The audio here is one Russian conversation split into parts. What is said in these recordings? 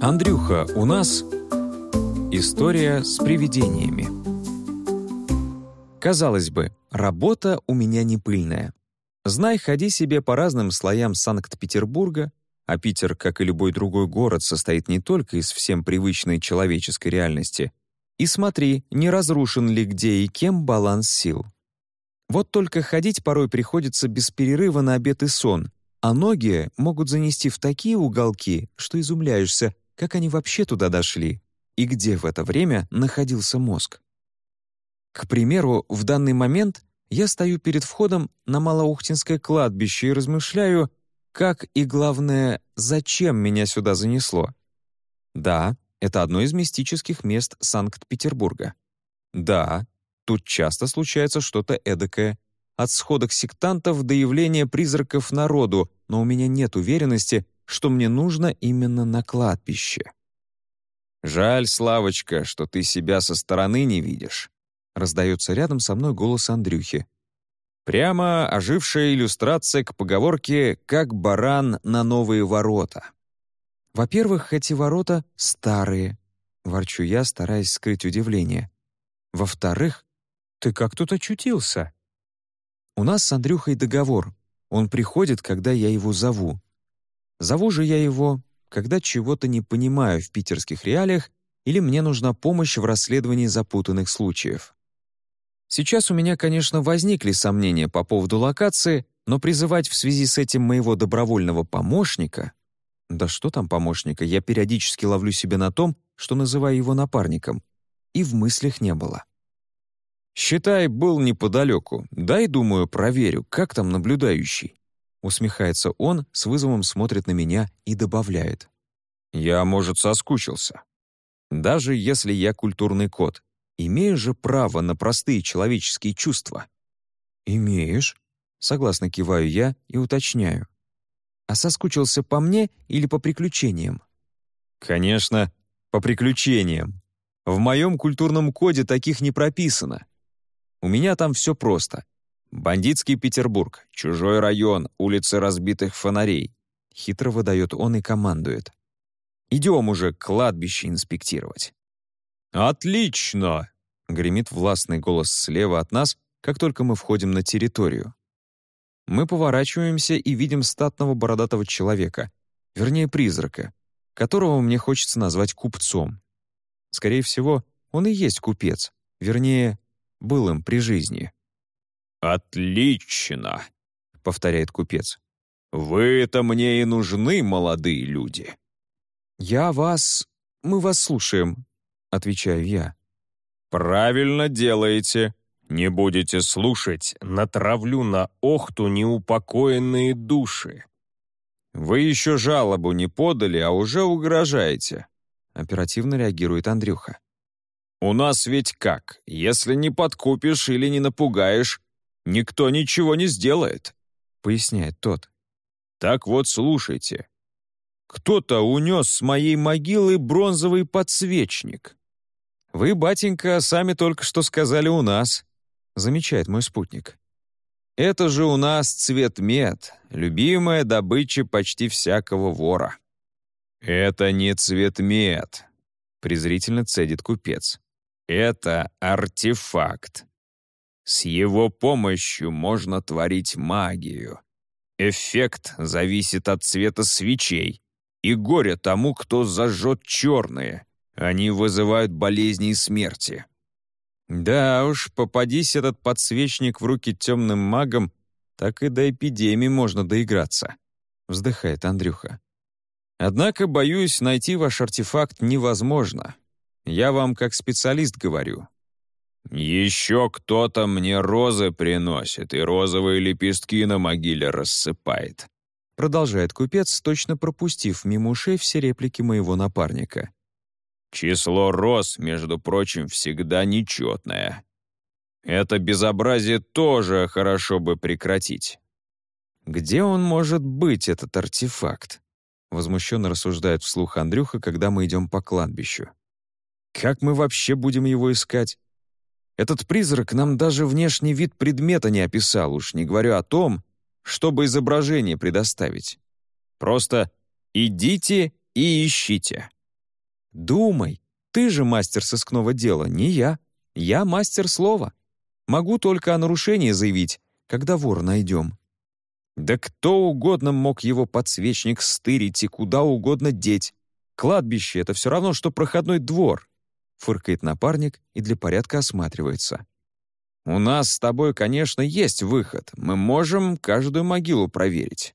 Андрюха, у нас история с привидениями. Казалось бы, работа у меня не пыльная. Знай, ходи себе по разным слоям Санкт-Петербурга, а Питер, как и любой другой город, состоит не только из всем привычной человеческой реальности, и смотри, не разрушен ли где и кем баланс сил. Вот только ходить порой приходится без перерыва на обед и сон, а ноги могут занести в такие уголки, что изумляешься, как они вообще туда дошли и где в это время находился мозг. К примеру, в данный момент я стою перед входом на Малоухтинское кладбище и размышляю, как и, главное, зачем меня сюда занесло. Да, это одно из мистических мест Санкт-Петербурга. Да, тут часто случается что-то эдакое, от сходок сектантов до явления призраков народу, но у меня нет уверенности, что мне нужно именно на кладбище. «Жаль, Славочка, что ты себя со стороны не видишь», — раздается рядом со мной голос Андрюхи. Прямо ожившая иллюстрация к поговорке «как баран на новые ворота». Во-первых, эти ворота старые, ворчу я, стараясь скрыть удивление. Во-вторых, ты как тут очутился? У нас с Андрюхой договор. Он приходит, когда я его зову. Зову же я его, когда чего-то не понимаю в питерских реалиях или мне нужна помощь в расследовании запутанных случаев. Сейчас у меня, конечно, возникли сомнения по поводу локации, но призывать в связи с этим моего добровольного помощника... Да что там помощника, я периодически ловлю себя на том, что называю его напарником. И в мыслях не было. «Считай, был неподалеку. Дай, думаю, проверю, как там наблюдающий». Усмехается он, с вызовом смотрит на меня и добавляет. «Я, может, соскучился. Даже если я культурный кот, имею же право на простые человеческие чувства». «Имеешь?» — согласно киваю я и уточняю. «А соскучился по мне или по приключениям?» «Конечно, по приключениям. В моем культурном коде таких не прописано. У меня там все просто. Бандитский Петербург, чужой район, улицы разбитых фонарей. Хитро выдает он и командует. Идем уже кладбище инспектировать. «Отлично!» — гремит властный голос слева от нас, как только мы входим на территорию. Мы поворачиваемся и видим статного бородатого человека, вернее, призрака, которого мне хочется назвать купцом. Скорее всего, он и есть купец, вернее, был им при жизни. «Отлично!» — повторяет купец. «Вы это мне и нужны, молодые люди!» «Я вас... Мы вас слушаем», — отвечаю я. «Правильно делаете. Не будете слушать, натравлю на охту неупокоенные души. Вы еще жалобу не подали, а уже угрожаете», — оперативно реагирует Андрюха. «У нас ведь как, если не подкупишь или не напугаешь, никто ничего не сделает», — поясняет тот. «Так вот, слушайте. Кто-то унес с моей могилы бронзовый подсвечник. Вы, батенька, сами только что сказали у нас», — замечает мой спутник. «Это же у нас цвет мед, любимая добыча почти всякого вора». «Это не цвет мед», — презрительно цедит купец. «Это артефакт. С его помощью можно творить магию. Эффект зависит от цвета свечей. И горе тому, кто зажжет черные. Они вызывают болезни и смерти. Да уж, попадись этот подсвечник в руки темным магам, так и до эпидемии можно доиграться», — вздыхает Андрюха. «Однако, боюсь, найти ваш артефакт невозможно. Я вам как специалист говорю. «Еще кто-то мне розы приносит и розовые лепестки на могиле рассыпает», продолжает купец, точно пропустив мимо ушей все реплики моего напарника. «Число роз, между прочим, всегда нечетное. Это безобразие тоже хорошо бы прекратить». «Где он может быть, этот артефакт?» Возмущенно рассуждает вслух Андрюха, когда мы идем по кладбищу. «Как мы вообще будем его искать? Этот призрак нам даже внешний вид предмета не описал, уж не говорю о том, чтобы изображение предоставить. Просто идите и ищите. Думай, ты же мастер сыскного дела, не я. Я мастер слова. Могу только о нарушении заявить, когда вор найдем». Да кто угодно мог его подсвечник стырить и куда угодно деть. Кладбище — это все равно, что проходной двор. Фыркает напарник и для порядка осматривается. «У нас с тобой, конечно, есть выход. Мы можем каждую могилу проверить».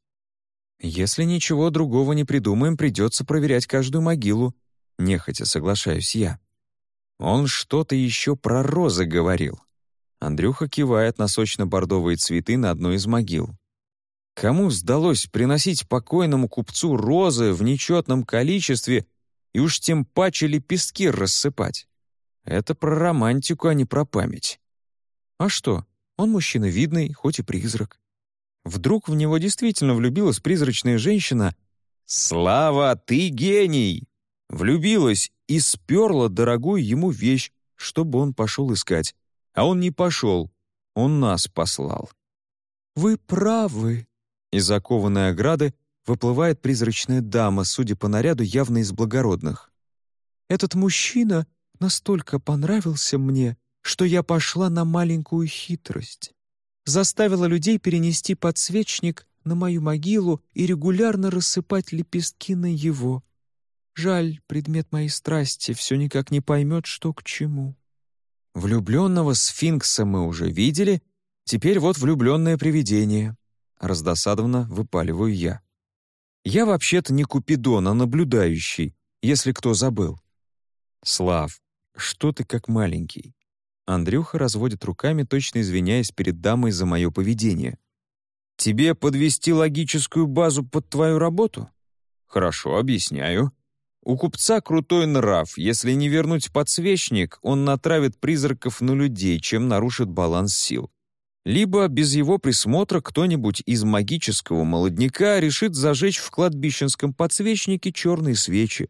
«Если ничего другого не придумаем, придется проверять каждую могилу», — нехотя соглашаюсь я. Он что-то еще про розы говорил. Андрюха кивает на сочно-бордовые цветы на одной из могил. Кому сдалось приносить покойному купцу розы в нечетном количестве и уж тем паче лепестки рассыпать? Это про романтику, а не про память. А что, он мужчина видный, хоть и призрак. Вдруг в него действительно влюбилась призрачная женщина «Слава, ты гений!» Влюбилась и сперла дорогую ему вещь, чтобы он пошел искать. А он не пошел, он нас послал. «Вы правы», из закованной ограды выплывает призрачная дама, судя по наряду, явно из благородных. «Этот мужчина настолько понравился мне, что я пошла на маленькую хитрость. Заставила людей перенести подсвечник на мою могилу и регулярно рассыпать лепестки на его. Жаль, предмет моей страсти все никак не поймет, что к чему. Влюбленного сфинкса мы уже видели, теперь вот влюбленное привидение. Раздосадованно выпаливаю я. Я вообще-то не Купидон, а наблюдающий, если кто забыл. Слав, что ты как маленький. Андрюха разводит руками, точно извиняясь перед дамой за мое поведение. «Тебе подвести логическую базу под твою работу?» «Хорошо, объясняю. У купца крутой нрав. Если не вернуть подсвечник, он натравит призраков на людей, чем нарушит баланс сил либо без его присмотра кто-нибудь из магического молодняка решит зажечь в кладбищенском подсвечнике черные свечи.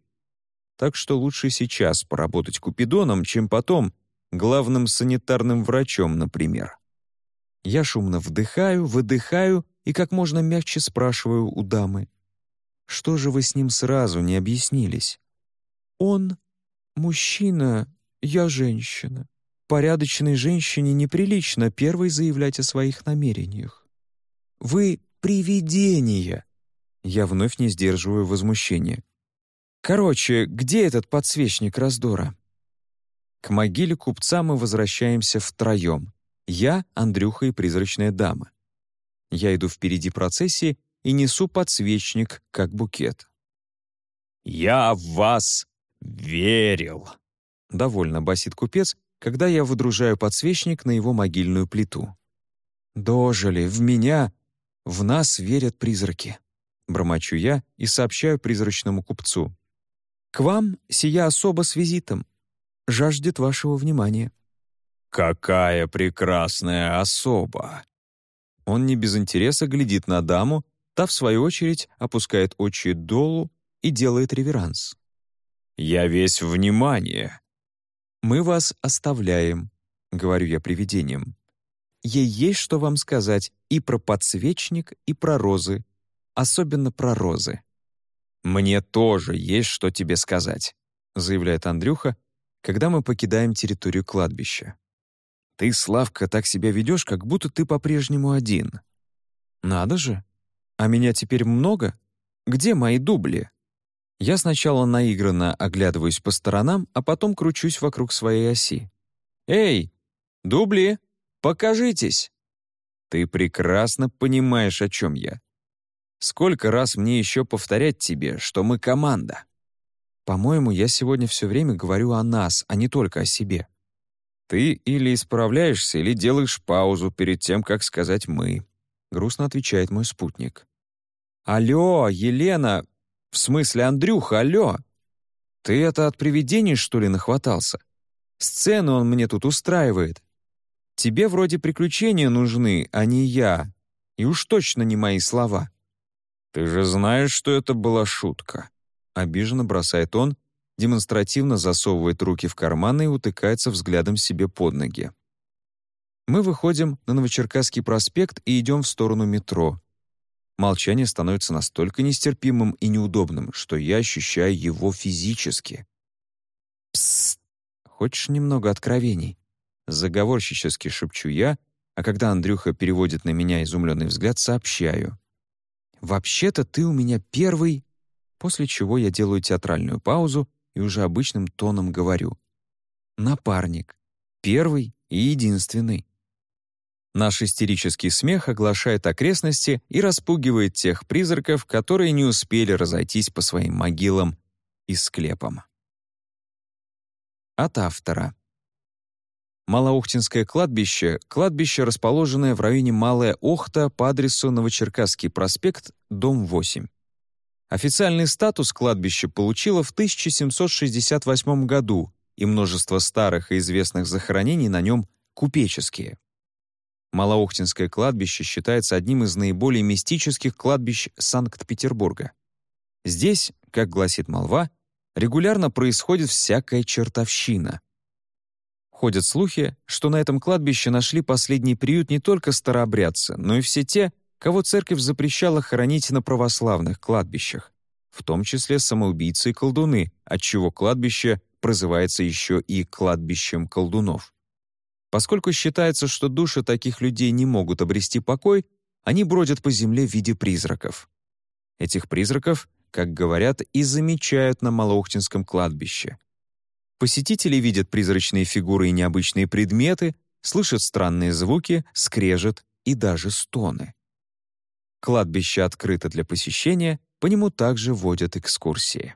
Так что лучше сейчас поработать купидоном, чем потом главным санитарным врачом, например. Я шумно вдыхаю, выдыхаю и как можно мягче спрашиваю у дамы. Что же вы с ним сразу не объяснились? Он мужчина, я женщина порядочной женщине неприлично первой заявлять о своих намерениях. «Вы — привидение!» Я вновь не сдерживаю возмущения. «Короче, где этот подсвечник раздора?» К могиле купца мы возвращаемся втроем. Я, Андрюха и призрачная дама. Я иду впереди процессии и несу подсвечник, как букет. «Я в вас верил!» — довольно басит купец когда я выдружаю подсвечник на его могильную плиту. «Дожили, в меня, в нас верят призраки», — бормочу я и сообщаю призрачному купцу. «К вам сия особа с визитом. Жаждет вашего внимания». «Какая прекрасная особа!» Он не без интереса глядит на даму, та, в свою очередь, опускает очи долу и делает реверанс. «Я весь внимание. «Мы вас оставляем», — говорю я привидением. «Ей есть что вам сказать и про подсвечник, и про розы. Особенно про розы». «Мне тоже есть что тебе сказать», — заявляет Андрюха, когда мы покидаем территорию кладбища. «Ты, Славка, так себя ведешь, как будто ты по-прежнему один». «Надо же! А меня теперь много? Где мои дубли?» Я сначала наигранно оглядываюсь по сторонам, а потом кручусь вокруг своей оси. «Эй, дубли, покажитесь!» «Ты прекрасно понимаешь, о чем я. Сколько раз мне еще повторять тебе, что мы команда?» «По-моему, я сегодня все время говорю о нас, а не только о себе». «Ты или исправляешься, или делаешь паузу перед тем, как сказать «мы», — грустно отвечает мой спутник. «Алло, Елена, «В смысле, Андрюха, алло! Ты это от привидений, что ли, нахватался? Сцену он мне тут устраивает. Тебе вроде приключения нужны, а не я. И уж точно не мои слова». «Ты же знаешь, что это была шутка», — обиженно бросает он, демонстративно засовывает руки в карманы и утыкается взглядом себе под ноги. Мы выходим на Новочеркасский проспект и идем в сторону метро. Молчание становится настолько нестерпимым и неудобным, что я ощущаю его физически. Псst! Хочешь немного откровений?» Заговорщически шепчу я, а когда Андрюха переводит на меня изумленный взгляд, сообщаю. «Вообще-то ты у меня первый...» После чего я делаю театральную паузу и уже обычным тоном говорю. «Напарник. Первый и единственный». Наш истерический смех оглашает окрестности и распугивает тех призраков, которые не успели разойтись по своим могилам и склепам. От автора. Малоохтинское кладбище — кладбище, расположенное в районе Малая Охта по адресу Новочеркасский проспект, дом 8. Официальный статус кладбища получило в 1768 году, и множество старых и известных захоронений на нем купеческие. Малоохтинское кладбище считается одним из наиболее мистических кладбищ Санкт-Петербурга. Здесь, как гласит молва, регулярно происходит всякая чертовщина. Ходят слухи, что на этом кладбище нашли последний приют не только старообрядцы, но и все те, кого церковь запрещала хоронить на православных кладбищах, в том числе самоубийцы и колдуны, отчего кладбище прозывается еще и кладбищем колдунов. Поскольку считается, что души таких людей не могут обрести покой, они бродят по земле в виде призраков. Этих призраков, как говорят, и замечают на Малоохтинском кладбище. Посетители видят призрачные фигуры и необычные предметы, слышат странные звуки, скрежет и даже стоны. Кладбище открыто для посещения, по нему также водят экскурсии.